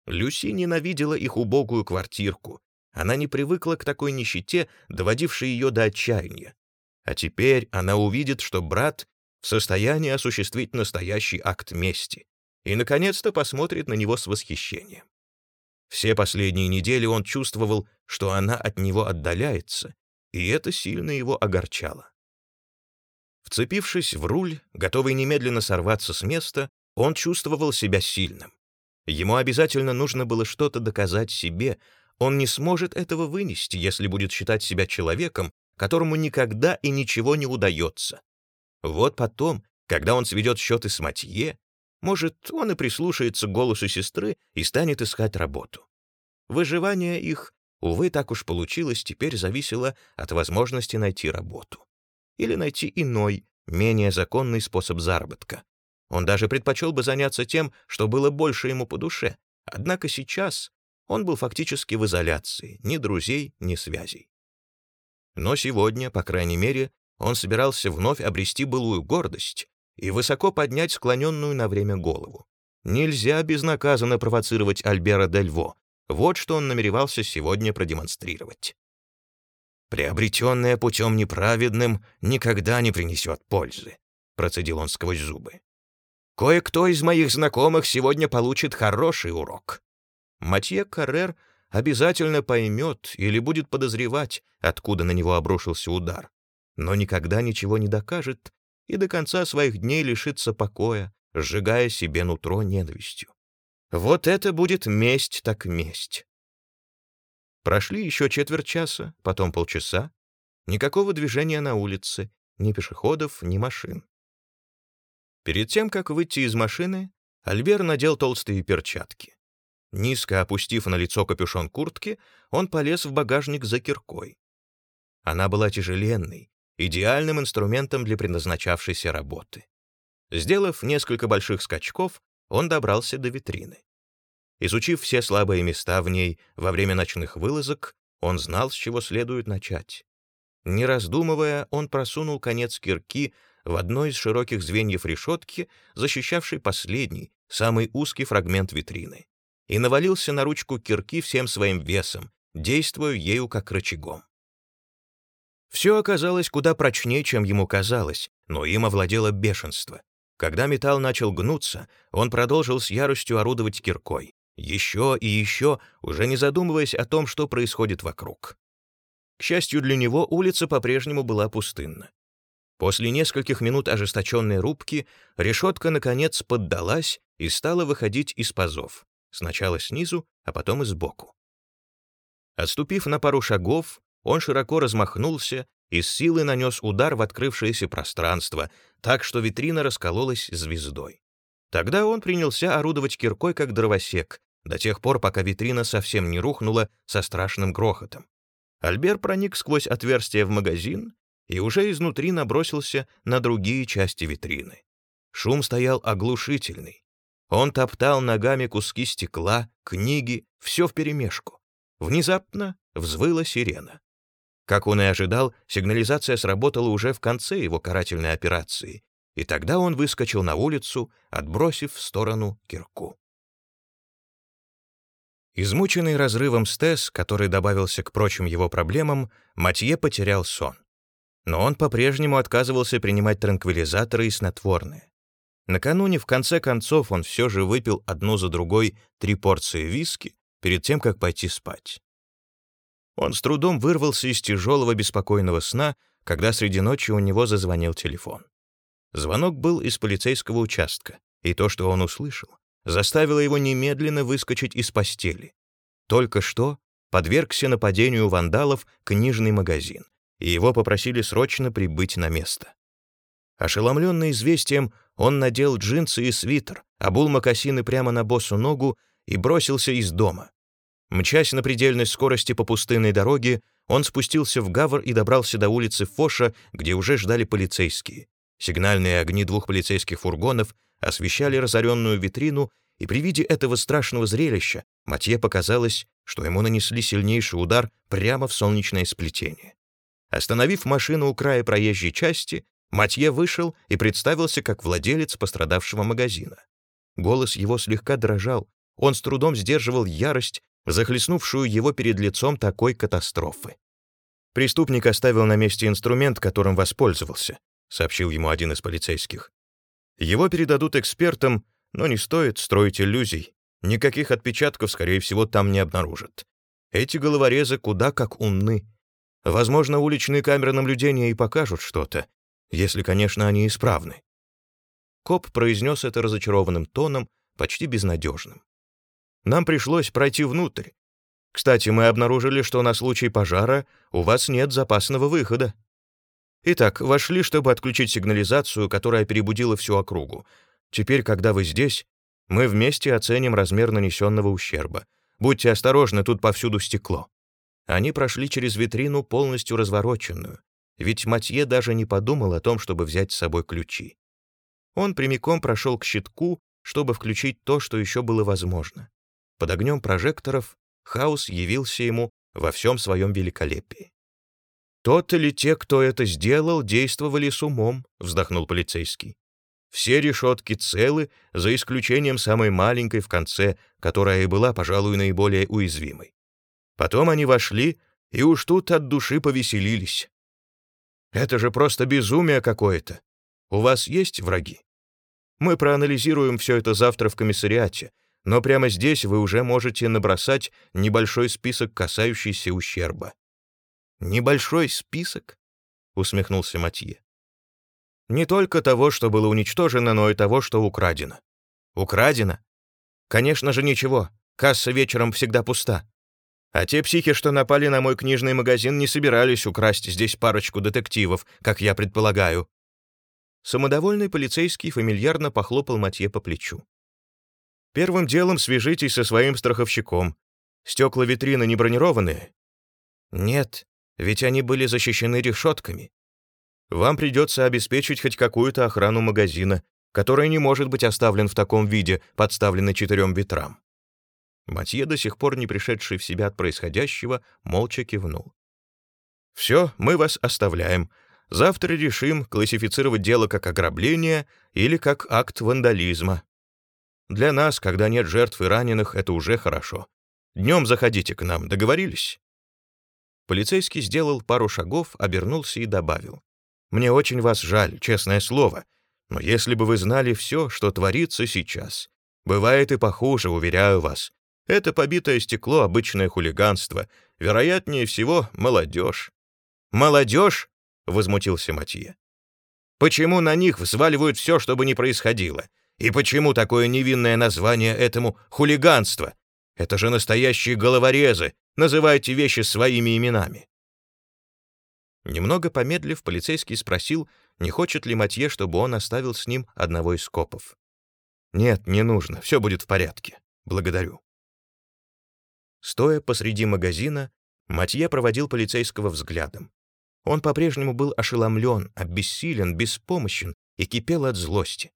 Люси ненавидела их убогую квартирку. Она не привыкла к такой нищете, доводившей ее до отчаяния. А теперь она увидит, что брат в состоянии осуществить настоящий акт мести, и, наконец-то, посмотрит на него с восхищением. Все последние недели он чувствовал, что она от него отдаляется, и это сильно его огорчало. Вцепившись в руль, готовый немедленно сорваться с места, он чувствовал себя сильным. Ему обязательно нужно было что-то доказать себе, он не сможет этого вынести, если будет считать себя человеком, которому никогда и ничего не удается. Вот потом, когда он сведет счеты с Матье, может, он и прислушается к голосу сестры и станет искать работу. Выживание их, увы, так уж получилось, теперь зависело от возможности найти работу. Или найти иной, менее законный способ заработка. Он даже предпочел бы заняться тем, что было больше ему по душе. Однако сейчас он был фактически в изоляции, ни друзей, ни связей. Но сегодня, по крайней мере, он собирался вновь обрести былую гордость и высоко поднять склоненную на время голову. Нельзя безнаказанно провоцировать Альбера Дельво. Вот что он намеревался сегодня продемонстрировать. «Приобретенное путем неправедным никогда не принесет пользы», — процедил он сквозь зубы. «Кое-кто из моих знакомых сегодня получит хороший урок». Матье Каррер обязательно поймет или будет подозревать, откуда на него обрушился удар, но никогда ничего не докажет и до конца своих дней лишится покоя, сжигая себе нутро ненавистью. Вот это будет месть так месть. Прошли еще четверть часа, потом полчаса. Никакого движения на улице, ни пешеходов, ни машин. Перед тем, как выйти из машины, Альбер надел толстые перчатки. Низко опустив на лицо капюшон куртки, он полез в багажник за киркой. Она была тяжеленной, идеальным инструментом для предназначавшейся работы. Сделав несколько больших скачков, он добрался до витрины. Изучив все слабые места в ней во время ночных вылазок, он знал, с чего следует начать. Не раздумывая, он просунул конец кирки в одно из широких звеньев решетки, защищавшей последний, самый узкий фрагмент витрины, и навалился на ручку кирки всем своим весом, действуя ею как рычагом. Все оказалось куда прочнее, чем ему казалось, но им овладело бешенство. Когда металл начал гнуться, он продолжил с яростью орудовать киркой. Еще и еще, уже не задумываясь о том, что происходит вокруг. К счастью для него, улица по-прежнему была пустынна. После нескольких минут ожесточенной рубки решетка, наконец, поддалась и стала выходить из пазов. Сначала снизу, а потом и сбоку. Отступив на пару шагов, он широко размахнулся и с силой нанес удар в открывшееся пространство, так что витрина раскололась звездой. Тогда он принялся орудовать киркой как дровосек, до тех пор, пока витрина совсем не рухнула со страшным грохотом. Альбер проник сквозь отверстие в магазин и уже изнутри набросился на другие части витрины. Шум стоял оглушительный. Он топтал ногами куски стекла, книги, все вперемешку. Внезапно взвыла сирена. Как он и ожидал, сигнализация сработала уже в конце его карательной операции, и тогда он выскочил на улицу, отбросив в сторону кирку. Измученный разрывом СТЭС, который добавился к прочим его проблемам, Матье потерял сон. Но он по-прежнему отказывался принимать транквилизаторы и снотворные. Накануне, в конце концов, он все же выпил одну за другой три порции виски перед тем, как пойти спать. Он с трудом вырвался из тяжелого беспокойного сна, когда среди ночи у него зазвонил телефон. Звонок был из полицейского участка, и то, что он услышал, заставило его немедленно выскочить из постели. Только что подвергся нападению вандалов книжный магазин, и его попросили срочно прибыть на место. Ошеломленный известием, он надел джинсы и свитер, обул мокасины прямо на босу ногу и бросился из дома. Мчась на предельной скорости по пустынной дороге, он спустился в Гавр и добрался до улицы Фоша, где уже ждали полицейские. Сигнальные огни двух полицейских фургонов освещали разоренную витрину, и при виде этого страшного зрелища Матье показалось, что ему нанесли сильнейший удар прямо в солнечное сплетение. Остановив машину у края проезжей части, Матье вышел и представился как владелец пострадавшего магазина. Голос его слегка дрожал, он с трудом сдерживал ярость, захлестнувшую его перед лицом такой катастрофы. Преступник оставил на месте инструмент, которым воспользовался, сообщил ему один из полицейских. Его передадут экспертам, но не стоит строить иллюзий. Никаких отпечатков, скорее всего, там не обнаружат. Эти головорезы куда как умны. Возможно, уличные камеры наблюдения и покажут что-то, если, конечно, они исправны. Коп произнес это разочарованным тоном, почти безнадежным. Нам пришлось пройти внутрь. Кстати, мы обнаружили, что на случай пожара у вас нет запасного выхода. Итак, вошли, чтобы отключить сигнализацию, которая перебудила всю округу. Теперь, когда вы здесь, мы вместе оценим размер нанесенного ущерба. Будьте осторожны, тут повсюду стекло. Они прошли через витрину, полностью развороченную, ведь Матье даже не подумал о том, чтобы взять с собой ключи. Он прямиком прошел к щитку, чтобы включить то, что еще было возможно. Под огнем прожекторов хаос явился ему во всем своем великолепии. «Тот или те, кто это сделал, действовали с умом», — вздохнул полицейский. «Все решетки целы, за исключением самой маленькой в конце, которая и была, пожалуй, наиболее уязвимой. Потом они вошли и уж тут от души повеселились. Это же просто безумие какое-то. У вас есть враги? Мы проанализируем все это завтра в комиссариате, но прямо здесь вы уже можете набросать небольшой список, касающийся ущерба. «Небольшой список?» — усмехнулся Матье. «Не только того, что было уничтожено, но и того, что украдено». «Украдено? Конечно же, ничего. Касса вечером всегда пуста. А те психи, что напали на мой книжный магазин, не собирались украсть здесь парочку детективов, как я предполагаю». Самодовольный полицейский фамильярно похлопал Матье по плечу. Первым делом свяжитесь со своим страховщиком. Стекла витрины не бронированные? Нет, ведь они были защищены решетками. Вам придется обеспечить хоть какую-то охрану магазина, который не может быть оставлен в таком виде, подставленный четырем ветрам. Матье, до сих пор не пришедший в себя от происходящего, молча кивнул. «Все, мы вас оставляем. Завтра решим, классифицировать дело как ограбление или как акт вандализма. Для нас, когда нет жертв и раненых, это уже хорошо. Днем заходите к нам, договорились?» Полицейский сделал пару шагов, обернулся и добавил. «Мне очень вас жаль, честное слово, но если бы вы знали все, что творится сейчас. Бывает и похуже, уверяю вас. Это побитое стекло — обычное хулиганство. Вероятнее всего, молодежь». «Молодежь?» — возмутился Матье. «Почему на них взваливают все, что бы ни происходило? И почему такое невинное название этому хулиганство? Это же настоящие головорезы, называйте вещи своими именами. Немного помедлив, полицейский спросил, не хочет ли Матье, чтобы он оставил с ним одного из копов. «Нет, не нужно, все будет в порядке. Благодарю». Стоя посреди магазина, Матье проводил полицейского взглядом. Он по-прежнему был ошеломлен, обессилен, беспомощен и кипел от злости.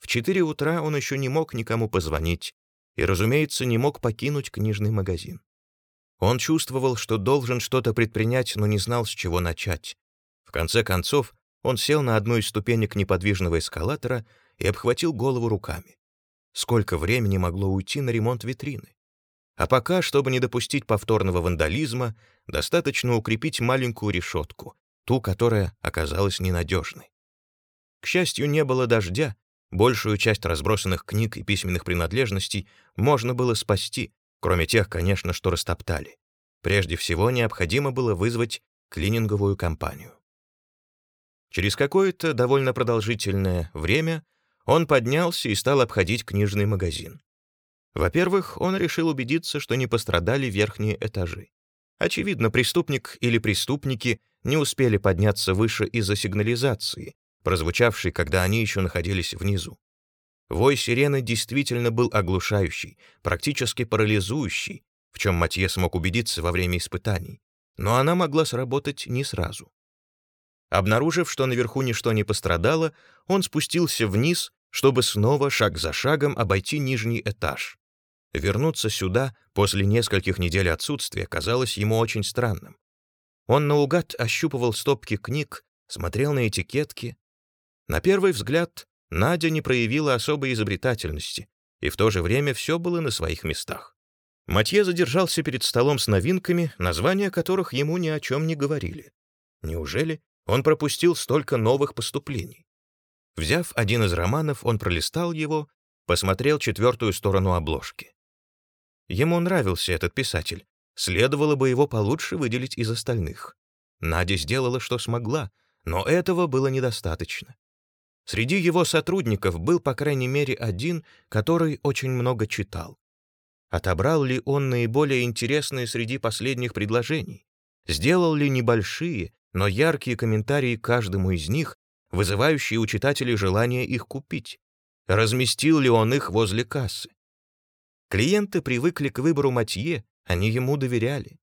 В четыре утра он еще не мог никому позвонить, и, разумеется, не мог покинуть книжный магазин. Он чувствовал, что должен что-то предпринять, но не знал, с чего начать. В конце концов, он сел на одну из ступенек неподвижного эскалатора и обхватил голову руками. Сколько времени могло уйти на ремонт витрины? А пока, чтобы не допустить повторного вандализма, достаточно укрепить маленькую решетку, ту, которая оказалась ненадежной. К счастью, не было дождя, Большую часть разбросанных книг и письменных принадлежностей можно было спасти, кроме тех, конечно, что растоптали. Прежде всего, необходимо было вызвать клининговую компанию. Через какое-то довольно продолжительное время он поднялся и стал обходить книжный магазин. Во-первых, он решил убедиться, что не пострадали верхние этажи. Очевидно, преступник или преступники не успели подняться выше из-за сигнализации, прозвучавший, когда они еще находились внизу. Вой сирены действительно был оглушающий, практически парализующий, в чем Матье смог убедиться во время испытаний, но она могла сработать не сразу. Обнаружив, что наверху ничто не пострадало, он спустился вниз, чтобы снова шаг за шагом обойти нижний этаж. Вернуться сюда после нескольких недель отсутствия казалось ему очень странным. Он наугад ощупывал стопки книг, смотрел на этикетки, на первый взгляд, Надя не проявила особой изобретательности, и в то же время все было на своих местах. Матье задержался перед столом с новинками, названия которых ему ни о чем не говорили. Неужели он пропустил столько новых поступлений? Взяв один из романов, он пролистал его, посмотрел четвертую сторону обложки. Ему нравился этот писатель, следовало бы его получше выделить из остальных. Надя сделала, что смогла, но этого было недостаточно. Среди его сотрудников был, по крайней мере, один, который очень много читал. Отобрал ли он наиболее интересные среди последних предложений? Сделал ли небольшие, но яркие комментарии каждому из них, вызывающие у читателей желание их купить? Разместил ли он их возле кассы? Клиенты привыкли к выбору Матье, они ему доверяли.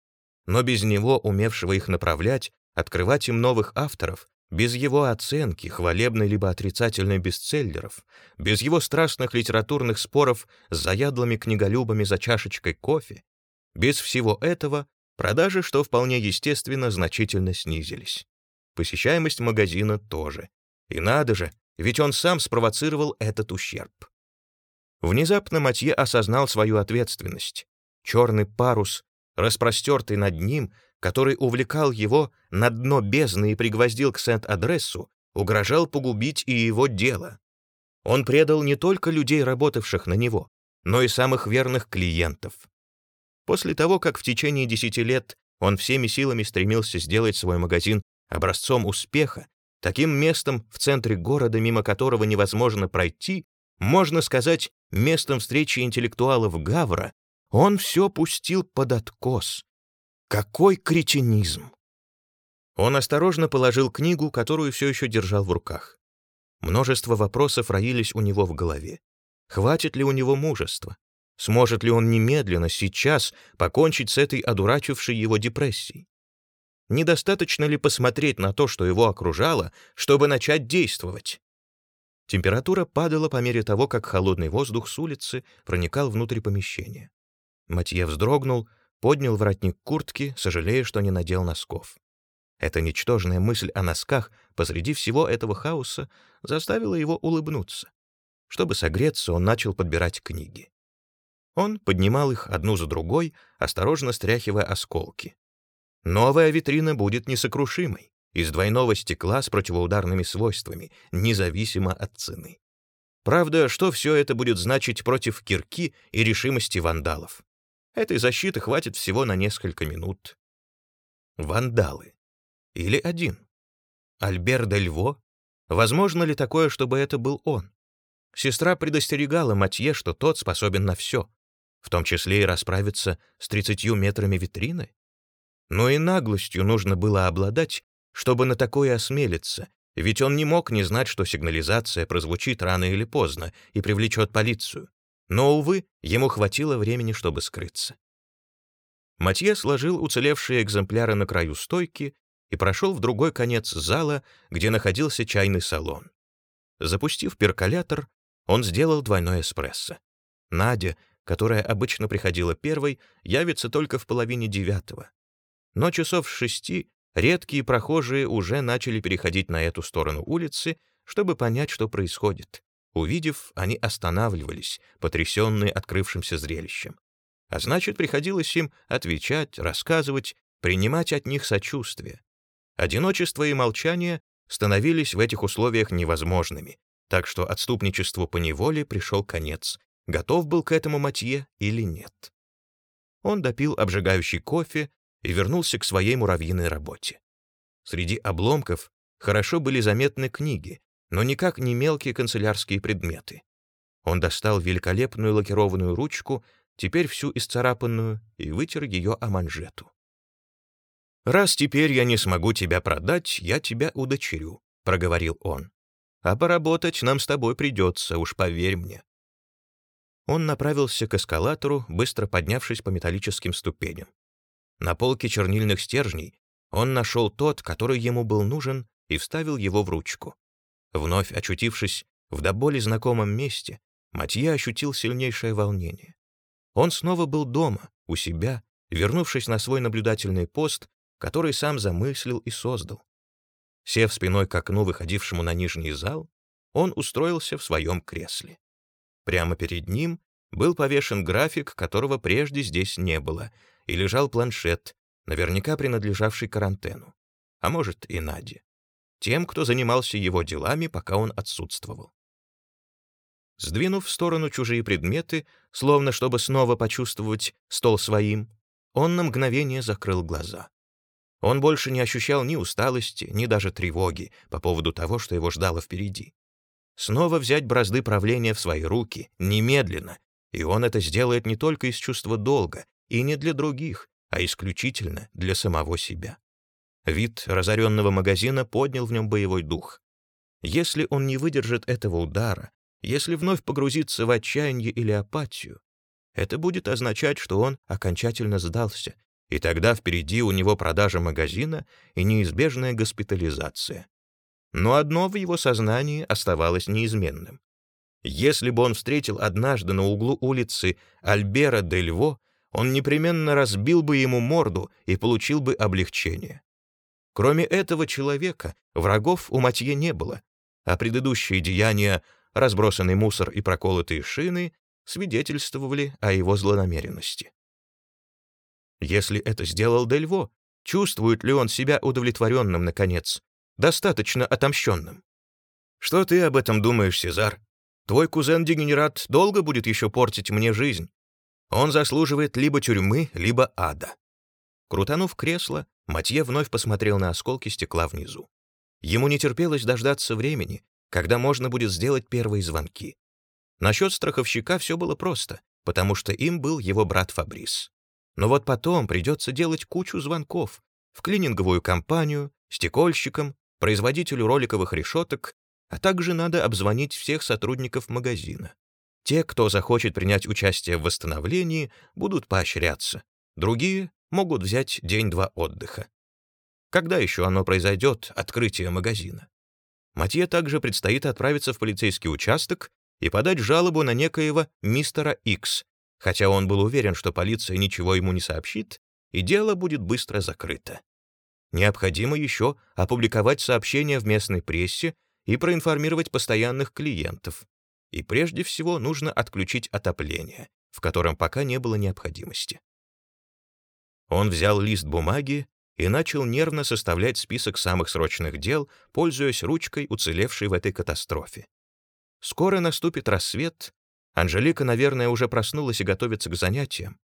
Но без него, умевшего их направлять, открывать им новых авторов, без его оценки, хвалебной либо отрицательной бестселлеров, без его страстных литературных споров с заядлыми книголюбами за чашечкой кофе, без всего этого продажи, что вполне естественно, значительно снизились. Посещаемость магазина тоже. И надо же, ведь он сам спровоцировал этот ущерб. Внезапно Матье осознал свою ответственность. Черный парус, распростертый над ним, который увлекал его на дно бездны и пригвоздил к Сент-Адрессу, угрожал погубить и его дело. Он предал не только людей, работавших на него, но и самых верных клиентов. После того, как в течение десяти лет он всеми силами стремился сделать свой магазин образцом успеха, таким местом в центре города, мимо которого невозможно пройти, можно сказать, местом встречи интеллектуалов Гавра, он все пустил под откос, какой кретинизм! Он осторожно положил книгу, которую все еще держал в руках. Множество вопросов роились у него в голове. Хватит ли у него мужества? Сможет ли он немедленно, сейчас, покончить с этой одурачившей его депрессией? Недостаточно ли посмотреть на то, что его окружало, чтобы начать действовать? Температура падала по мере того, как холодный воздух с улицы проникал внутрь помещения. Матье вздрогнул, поднял воротник куртки, сожалея, что не надел носков. Эта ничтожная мысль о носках посреди всего этого хаоса заставила его улыбнуться. Чтобы согреться, он начал подбирать книги. Он поднимал их одну за другой, осторожно стряхивая осколки. Новая витрина будет несокрушимой, из двойного стекла с противоударными свойствами, независимо от цены. Правда, что все это будет значить против кирки и решимости вандалов? Этой защиты хватит всего на несколько минут. Вандалы. Или один. Альбер Дельво? Возможно ли такое, чтобы это был он? Сестра предостерегала Матье, что тот способен на все, в том числе и расправиться с 30 метрами витрины. Но и наглостью нужно было обладать, чтобы на такое осмелиться, ведь он не мог не знать, что сигнализация прозвучит рано или поздно и привлечет полицию. Но, увы, ему хватило времени, чтобы скрыться. Матье сложил уцелевшие экземпляры на краю стойки и прошел в другой конец зала, где находился чайный салон. Запустив перколятор, он сделал двойной эспрессо. Надя, которая обычно приходила первой, явится только в половине девятого. Но часов с шести редкие прохожие уже начали переходить на эту сторону улицы, чтобы понять, что происходит. Увидев, они останавливались, потрясенные открывшимся зрелищем. А значит, приходилось им отвечать, рассказывать, принимать от них сочувствие. Одиночество и молчание становились в этих условиях невозможными, так что отступничеству по неволе пришел конец, готов был к этому Матье или нет. Он допил обжигающий кофе и вернулся к своей муравьиной работе. Среди обломков хорошо были заметны книги, но никак не мелкие канцелярские предметы. Он достал великолепную лакированную ручку, теперь всю исцарапанную, и вытер ее о манжету. «Раз теперь я не смогу тебя продать, я тебя удочерю», — проговорил он. «А поработать нам с тобой придется, уж поверь мне». Он направился к эскалатору, быстро поднявшись по металлическим ступеням. На полке чернильных стержней он нашел тот, который ему был нужен, и вставил его в ручку. Вновь очутившись в до боли знакомом месте, Матье ощутил сильнейшее волнение. Он снова был дома, у себя, вернувшись на свой наблюдательный пост который сам замыслил и создал. Сев спиной к окну, выходившему на нижний зал, он устроился в своем кресле. Прямо перед ним был повешен график, которого прежде здесь не было, и лежал планшет, наверняка принадлежавший карантену, а может и Наде, тем, кто занимался его делами, пока он отсутствовал. Сдвинув в сторону чужие предметы, словно чтобы снова почувствовать стол своим, он на мгновение закрыл глаза. Он больше не ощущал ни усталости, ни даже тревоги по поводу того, что его ждало впереди. Снова взять бразды правления в свои руки, немедленно, и он это сделает не только из чувства долга, и не для других, а исключительно для самого себя. Вид разоренного магазина поднял в нем боевой дух. Если он не выдержит этого удара, если вновь погрузится в отчаяние или апатию, это будет означать, что он окончательно сдался и тогда впереди у него продажа магазина и неизбежная госпитализация. Но одно в его сознании оставалось неизменным. Если бы он встретил однажды на углу улицы Альбера де Льво, он непременно разбил бы ему морду и получил бы облегчение. Кроме этого человека, врагов у Матье не было, а предыдущие деяния, разбросанный мусор и проколотые шины, свидетельствовали о его злонамеренности. Если это сделал Дельво, чувствует ли он себя удовлетворенным, наконец, достаточно отомщенным? Что ты об этом думаешь, Сезар? Твой кузен-дегенерат долго будет еще портить мне жизнь. Он заслуживает либо тюрьмы, либо ада. Крутанув кресло, Матье вновь посмотрел на осколки стекла внизу. Ему не терпелось дождаться времени, когда можно будет сделать первые звонки. Насчет страховщика все было просто, потому что им был его брат Фабрис. Но вот потом придется делать кучу звонков в клининговую компанию, стекольщикам, производителю роликовых решеток, а также надо обзвонить всех сотрудников магазина. Те, кто захочет принять участие в восстановлении, будут поощряться. Другие могут взять день-два отдыха. Когда еще оно произойдет, открытие магазина? Матье также предстоит отправиться в полицейский участок и подать жалобу на некоего мистера Икс, хотя он был уверен, что полиция ничего ему не сообщит, и дело будет быстро закрыто. Необходимо еще опубликовать сообщения в местной прессе и проинформировать постоянных клиентов. И прежде всего нужно отключить отопление, в котором пока не было необходимости. Он взял лист бумаги и начал нервно составлять список самых срочных дел, пользуясь ручкой, уцелевшей в этой катастрофе. Скоро наступит рассвет. Анжелика, наверное, уже проснулась и готовится к занятиям.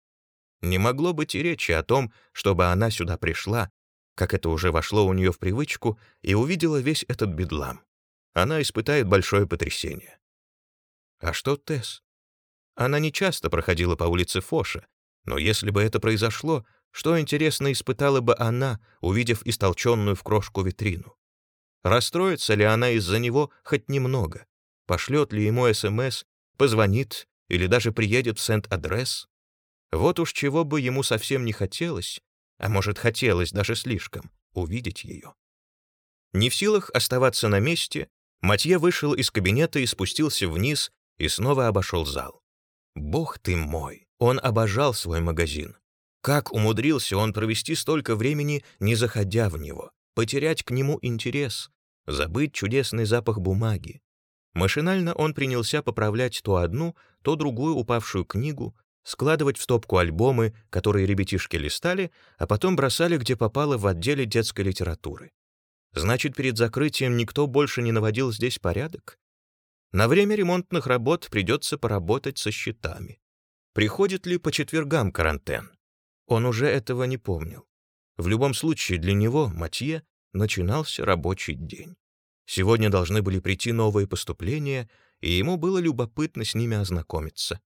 Не могло быть и речи о том, чтобы она сюда пришла, как это уже вошло у нее в привычку, и увидела весь этот бедлам. Она испытает большое потрясение. А что Тесс? Она не часто проходила по улице Фоша, но если бы это произошло, что, интересно, испытала бы она, увидев истолченную в крошку витрину? Расстроится ли она из-за него хоть немного? Пошлет ли ему СМС, позвонит или даже приедет в Сент-Адрес? Вот уж чего бы ему совсем не хотелось, а может, хотелось даже слишком, увидеть ее. Не в силах оставаться на месте, Матье вышел из кабинета и спустился вниз и снова обошел зал. Бог ты мой, он обожал свой магазин. Как умудрился он провести столько времени, не заходя в него, потерять к нему интерес, забыть чудесный запах бумаги? Машинально он принялся поправлять то одну, то другую упавшую книгу, складывать в стопку альбомы, которые ребятишки листали, а потом бросали, где попало в отделе детской литературы. Значит, перед закрытием никто больше не наводил здесь порядок? На время ремонтных работ придется поработать со счетами. Приходит ли по четвергам карантен? Он уже этого не помнил. В любом случае, для него, Матье, начинался рабочий день. Сегодня должны были прийти новые поступления, и ему было любопытно с ними ознакомиться.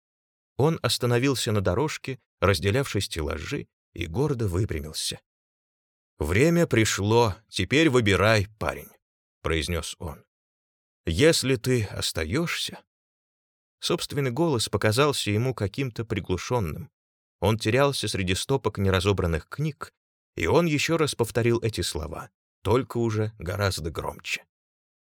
Он остановился на дорожке, разделявшей стеллажи, и гордо выпрямился. «Время пришло, теперь выбирай, парень», — произнес он. «Если ты остаешься...» Собственный голос показался ему каким-то приглушенным. Он терялся среди стопок неразобранных книг, и он еще раз повторил эти слова, только уже гораздо громче.